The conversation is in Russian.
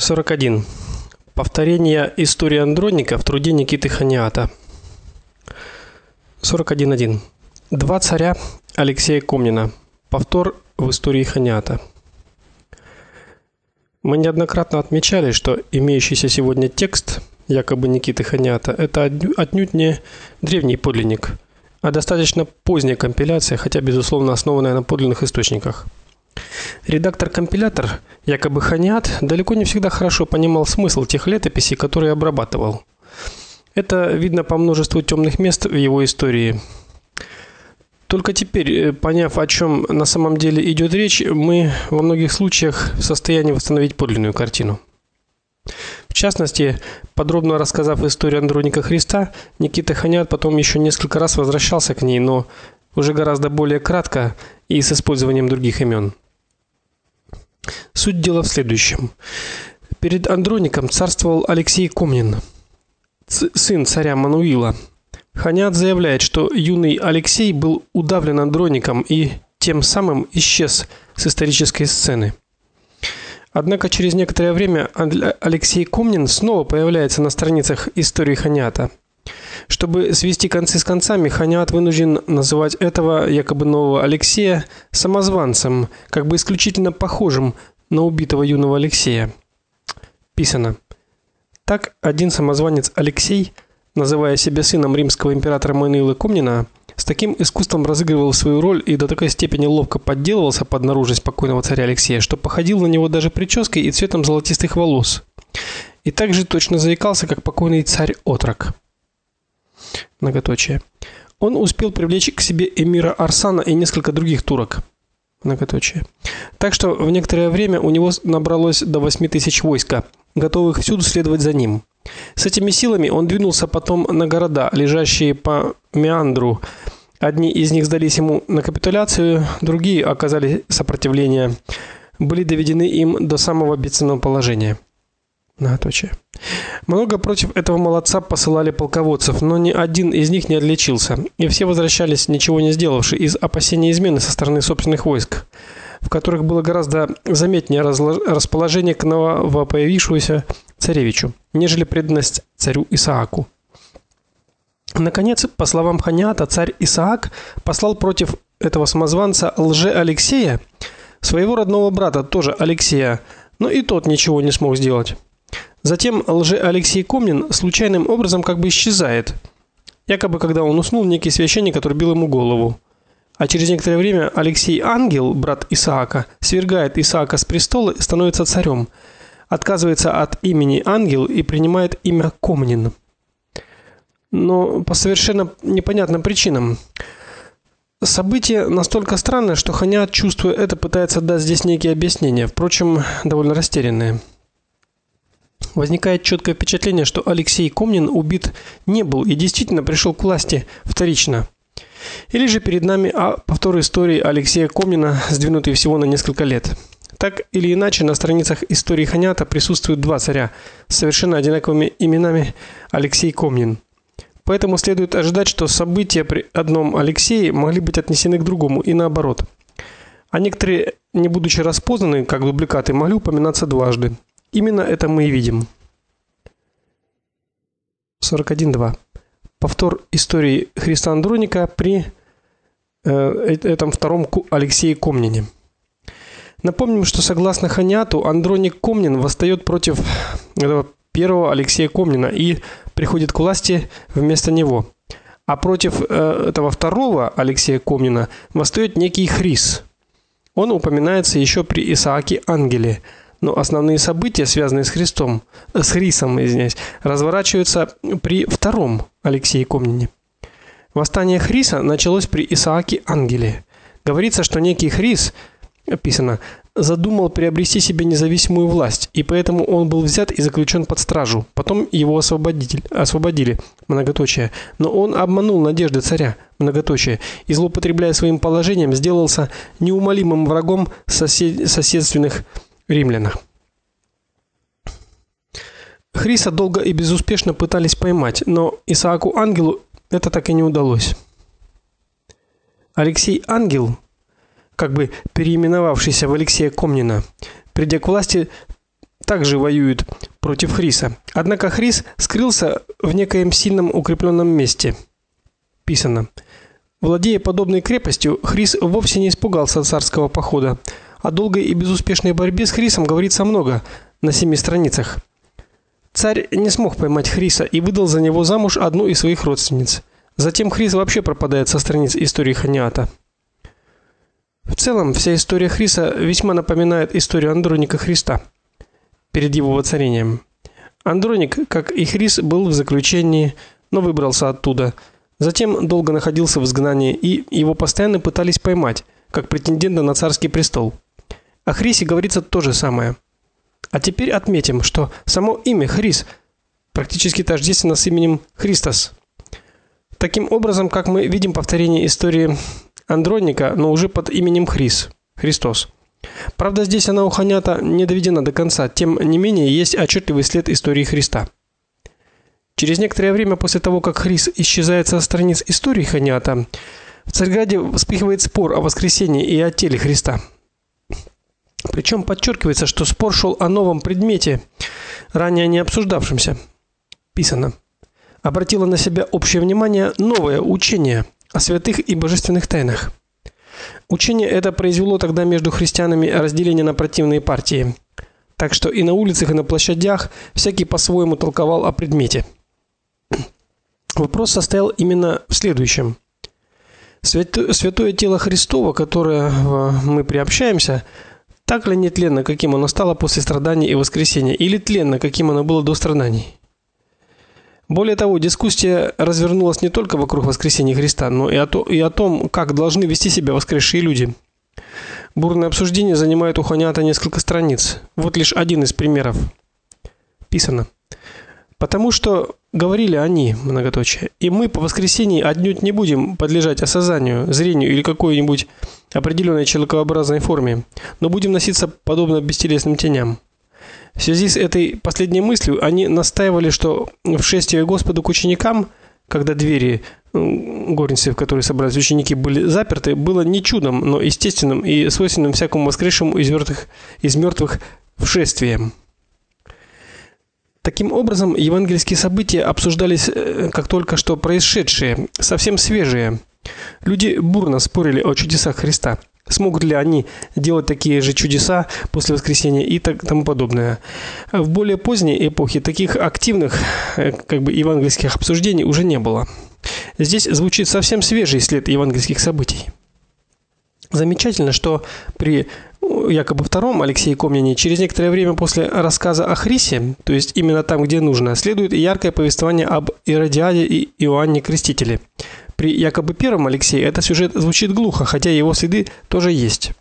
41. Повторение истории Андроника в труде Никиты Ханиата. 41.1. Два царя Алексея Комнина. Повтор в истории Ханиата. Мы неоднократно отмечали, что имеющийся сегодня текст якобы Никиты Ханиата это отнюдь не древний подлинник, а достаточно поздняя компиляция, хотя безусловно основанная на подлинных источниках. Редактор-компилятор, якобы Ханиат, далеко не всегда хорошо понимал смысл тех летописей, которые обрабатывал. Это видно по множеству темных мест в его истории. Только теперь, э, поняв, о чем на самом деле идет речь, мы во многих случаях в состоянии восстановить подлинную картину. В частности, подробно рассказав историю Андроника Христа, Никита Ханиат потом еще несколько раз возвращался к ней, но уже гораздо более кратко и с использованием других имен. Суть дела в следующем. Перед Андроником царствовал Алексей Комнин, сын царя Мануила. Ханят заявляет, что юный Алексей был удавлен Андроником и тем самым исчез с исторической сцены. Однако через некоторое время Алексей Комнин снова появляется на страницах истории Ханята. Чтобы свести концы с концами, Ханят вынужден называть этого якобы нового Алексея самозванцем, как бы исключительно похожим на убитого юного Алексея. Писано: Так один самозванец Алексей, называя себя сыном римского императора Мануила Комнина, с таким искусством разыгрывал свою роль и до такой степени ловко подделывался под наружность покойного царя Алексея, что походил на него даже прической и цветом золотистых волос. И также точно заикался, как покойный царь Отрок. Многоточие. Он успел привлечь к себе эмира Арсана и несколько других турок. Многоточие. Так что в некоторое время у него набралось до 8 тысяч войска, готовых всюду следовать за ним. С этими силами он двинулся потом на города, лежащие по меандру. Одни из них сдались ему на капитуляцию, другие оказали сопротивление, были доведены им до самого бедственного положения. Многоточие. Много против этого молодца посылали полководцев, но ни один из них не отличился, и все возвращались ничего не сделавши из опасения измены со стороны собственных войск, в которых было гораздо заметнее расположение к новопоявившемуся царевичу, нежели преданность царю Исааку. Наконец, по словам Ханиата, царь Исаак послал против этого самозванца лже-Алексея своего родного брата, тоже Алексея, но и тот ничего не смог сделать. Затем лже-Алексей Комнин случайным образом как бы исчезает. Якобы когда он уснул, некий священник отрубил ему голову. А через некоторое время Алексей Ангел, брат Исаака, свергает Исаака с престола и становится царем. Отказывается от имени Ангел и принимает имя Комнин. Но по совершенно непонятным причинам. Событие настолько странное, что Ханят, чувствуя это, пытается дать здесь некие объяснения, впрочем, довольно растерянные. Возникает четкое впечатление, что Алексей Комнин убит не был и действительно пришел к власти вторично. Или же перед нами а повтор истории Алексея Комнина, сдвинутый всего на несколько лет. Так или иначе, на страницах истории Ханята присутствуют два царя с совершенно одинаковыми именами Алексей Комнин. Поэтому следует ожидать, что события при одном Алексее могли быть отнесены к другому и наоборот. А некоторые, не будучи распознаны как дубликаты, могли упоминаться дважды. Именно это мы и видим. 41.2. Повтор истории Христа Андроника при э, этом втором Алексее Комнине. Напомним, что согласно Ханиату Андроник Комнин восстает против этого первого Алексея Комнина и приходит к власти вместо него. А против э, этого второго Алексея Комнина восстает некий Хрис. Он упоминается еще при Исааке Ангеле – но основные события, связанные с Христом, э, с Хрисом, извиняюсь, разворачиваются при втором Алексее Комнине. Восстание Хриса началось при Исааке Ангеле. Говорится, что некий Хрис, описано, задумал приобрести себе независимую власть, и поэтому он был взят и заключен под стражу. Потом его освободили, освободили. Многоточие. Но он обманул надежды царя. Многоточие. И злоупотребляя своим положением, сделался неумолимым врагом сосед, соседственных римлянах. Хриса долго и безуспешно пытались поймать, но Исааку Ангелу это так и не удалось. Алексей Ангел, как бы переименовавшийся в Алексея Комнина, придя к власти также воюют против Хриса. Однако Хрис скрылся в некоем сильном укрепленном месте. Писано: Владея подобной крепостью, Хрис вовсе не испугался царского похода. О долгой и безуспешной борьбе с Хрисом говорится много на семи страницах. Царь не смог поймать Хриса и выдал за него замуж одну из своих родственниц. Затем Хрис вообще пропадает со страниц истории Ханиата. В целом, вся история Хриса весьма напоминает историю Андроника Христа перед его воцарением. Андроник, как и Хрис, был в заключении, но выбрался оттуда. Затем долго находился в изгнании, и его постоянно пытались поймать, как претендента на царский престол. О Хрисе говорится то же самое. А теперь отметим, что само имя Хрис практически тождественно с именем Христос. Таким образом, как мы видим повторение истории Андроника, но уже под именем Хрис, Христос. Правда, здесь она у Ханята не доведена до конца, тем не менее есть отчетливый след истории Христа. Через некоторое время после того, как Хрис исчезает со страниц истории Ханята, в Царьграде вспыхивает спор о воскресении и о теле Христа. Причем подчеркивается, что спор шел о новом предмете, ранее не обсуждавшемся. Писано: обратило на себя общее внимание новое учение о святых и божественных тайнах. Учение это произвело тогда между христианами разделение на противные партии. Так что и на улицах, и на площадях всякий по-своему толковал о предмете. Вопрос состоял именно в следующем: святое тело Христово, которое мы приобщаемся, так ли нетленно, каким оно стало после страданий и воскресения, или тленно, каким оно было до страданий? Более того, дискуссия развернулась не только вокруг воскресения Христа, но и о, то, и о том, как должны вести себя воскресшие люди. Бурное обсуждение занимает у Ханята несколько страниц. Вот лишь один из примеров. Писано: Потому что говорили они, многоточие, и мы по воскресенье отнюдь не будем подлежать осознанию, зрению или какой-нибудь определенной человекообразной форме, но будем носиться подобно бестелесным теням. В связи с этой последней мыслью они настаивали, что в шествие Господу к ученикам, когда двери горницы, в которой собрались ученики, были заперты, было не чудом, но естественным и свойственным всякому воскресшему из мертвых из мертвых вшествием. Таким образом, евангельские события обсуждались э, как только что происшедшие, совсем свежие. Люди бурно спорили о чудесах Христа. Смогут ли они делать такие же чудеса после воскресения и так тому подобное. В более поздней эпохе таких активных, э, как бы евангельских обсуждений уже не было. Здесь звучит совсем свежий след евангельских событий. Замечательно, что при якобы втором Алексее Комнине через некоторое время после рассказа о Хрисе, то есть именно там, где нужно, следует яркое повествование об Иродиаде и Иоанне Крестителе. При якобы первом Алексее этот сюжет звучит глухо, хотя его следы тоже есть.